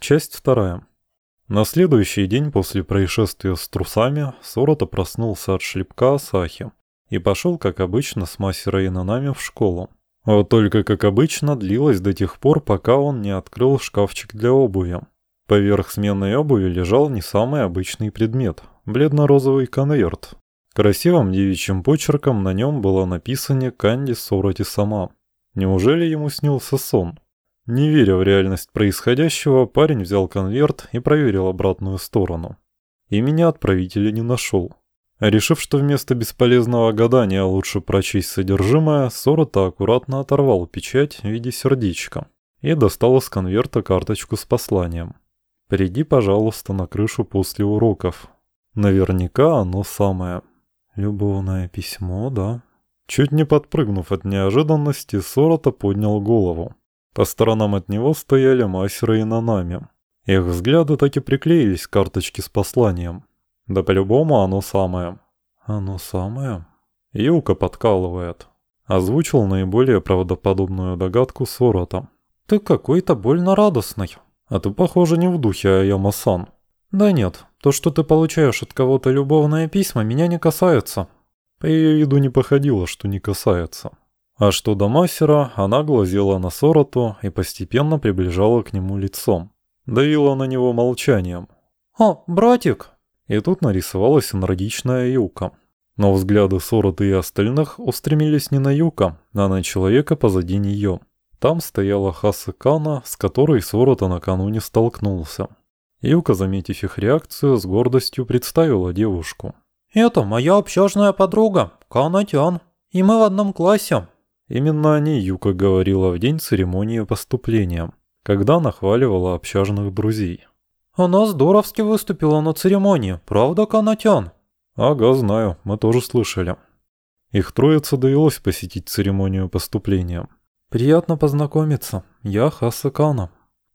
Часть вторая. На следующий день после происшествия с трусами Сорота проснулся от шлепка Асахи и пошел, как обычно, с Масера и Нанами в школу. Вот только, как обычно, длилось до тех пор, пока он не открыл шкафчик для обуви. Поверх сменной обуви лежал не самый обычный предмет – бледно-розовый конверт. Красивым девичьим почерком на нем было написано «Канди Сороти сама». Неужели ему снился сон? Не веря в реальность происходящего, парень взял конверт и проверил обратную сторону. Имени отправителя не нашел. Решив, что вместо бесполезного гадания лучше прочесть содержимое, Сорота аккуратно оторвал печать в виде сердечка и достал из конверта карточку с посланием. «Приди, пожалуйста, на крышу после уроков. Наверняка оно самое. Любовное письмо, да?» Чуть не подпрыгнув от неожиданности, Сорота поднял голову. По сторонам от него стояли Масера и Нанами. Их взгляды так и приклеились к карточке с посланием. Да по-любому оно самое. Оно самое? Юка подкалывает. Озвучил наиболее правдоподобную догадку Сорота. Ты какой-то больно радостный. А ты, похоже, не в духе Аяма-сан. Да нет, то, что ты получаешь от кого-то любовные письма, меня не касается. По ее виду не походило, что не касается. А что до мастера, она глазела на Сороту и постепенно приближала к нему лицом. Давила на него молчанием. «О, братик!» И тут нарисовалась энергичная Юка. Но взгляды Сороты и остальных устремились не на Юка, а на человека позади нее. Там стояла Хаса Кана, с которой Сорота накануне столкнулся. Юка, заметив их реакцию, с гордостью представила девушку. «Это моя общажная подруга, Канатян, и мы в одном классе. Именно о ней Юка говорила в день церемонии поступления, когда нахваливала общажных друзей. «Она здоровски выступила на церемонии, правда, Канатян?» «Ага, знаю, мы тоже слышали». Их троице довелось посетить церемонию поступления. «Приятно познакомиться. Я Хаса Кана».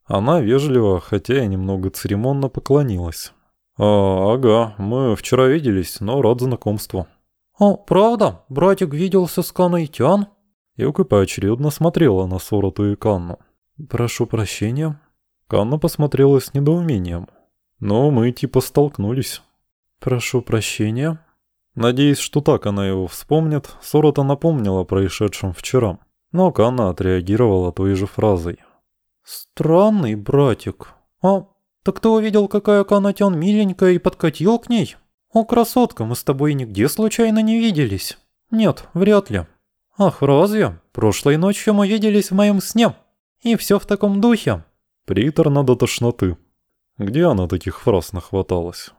Она вежливо, хотя и немного церемонно поклонилась. «А, ага, мы вчера виделись, но рад знакомству». «О, правда? Братик виделся с Каной Тян?» Юка поочередно смотрела на Сороту и Канну. «Прошу прощения». Канна посмотрела с недоумением. «Но мы типа столкнулись». «Прошу прощения». Надеясь, что так она его вспомнит, Сорота напомнила о происшедшем вчера. Но Канна отреагировала той же фразой. «Странный братик. А, так ты увидел, какая Канатян миленькая и подкатил к ней? О, красотка, мы с тобой нигде случайно не виделись?» «Нет, вряд ли». «Ах, разве? Прошлой ночью мы виделись в моем сне. И все в таком духе». Приторно до тошноты. Где она таких фраз нахваталась?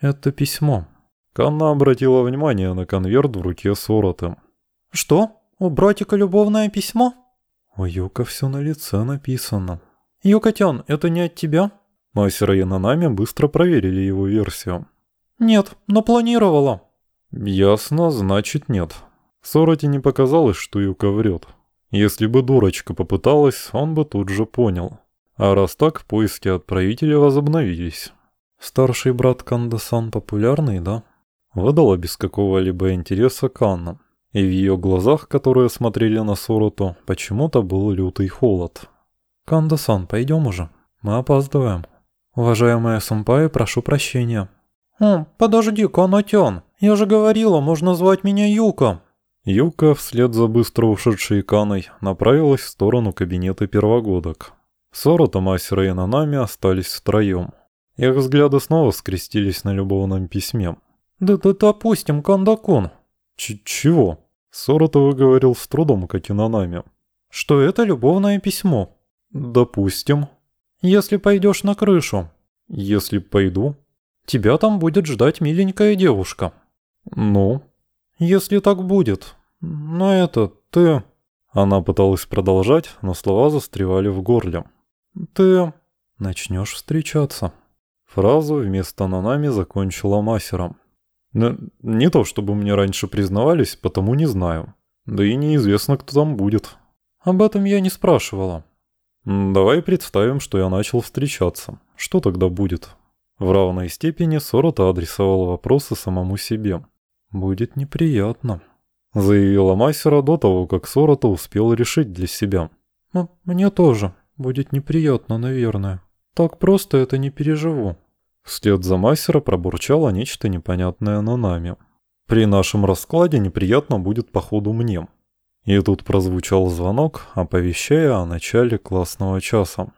«Это письмо». Канна обратила внимание на конверт в руке Сороты. «Что? У братика любовное письмо?» У Юка все на лице написано. «Юкотян, это не от тебя?» Мастера и Нанами быстро проверили его версию. «Нет, но планировала». «Ясно, значит нет». Сороте не показалось, что Юка врет. Если бы дурочка попыталась, он бы тут же понял. А раз так, поиски отправителя возобновились. Старший брат Кандасан популярный, да? Выдала без какого-либо интереса Канна. И в ее глазах, которые смотрели на Сороту, почему-то был лютый холод. «Кандасан, пойдем уже. Мы опаздываем. Уважаемая сумпай, прошу прощения». «О, подожди, Канатян. Я же говорила, можно звать меня Юка». Юка, вслед за быстро ушедшей Каной, направилась в сторону кабинета первогодок. Сора, Томасера и Нанами остались втроем. Их взгляды снова скрестились на любовном письме. «Да-да, допустим, Кандакун». Ч «Чего?» Сорота выговорил с трудом, как и Нанами. «Что это любовное письмо?» «Допустим». «Если пойдешь на крышу». «Если пойду». «Тебя там будет ждать миленькая девушка». «Ну?» Если так будет. Но это ты...» Она пыталась продолжать, но слова застревали в горле. «Ты...» «Начнешь встречаться». Фразу вместо «нанами» закончила мастером. «Не то, чтобы мне раньше признавались, потому не знаю. Да и неизвестно, кто там будет». «Об этом я не спрашивала». «Давай представим, что я начал встречаться. Что тогда будет?» В равной степени Сорота адресовал вопросы самому себе. «Будет неприятно», — заявила Масера до того, как Сорота успел решить для себя. «Мне тоже. Будет неприятно, наверное». Так просто это не переживу. Вслед за мастера пробурчало нечто непонятное Нанами. При нашем раскладе неприятно будет походу мне. И тут прозвучал звонок, оповещая о начале классного часа.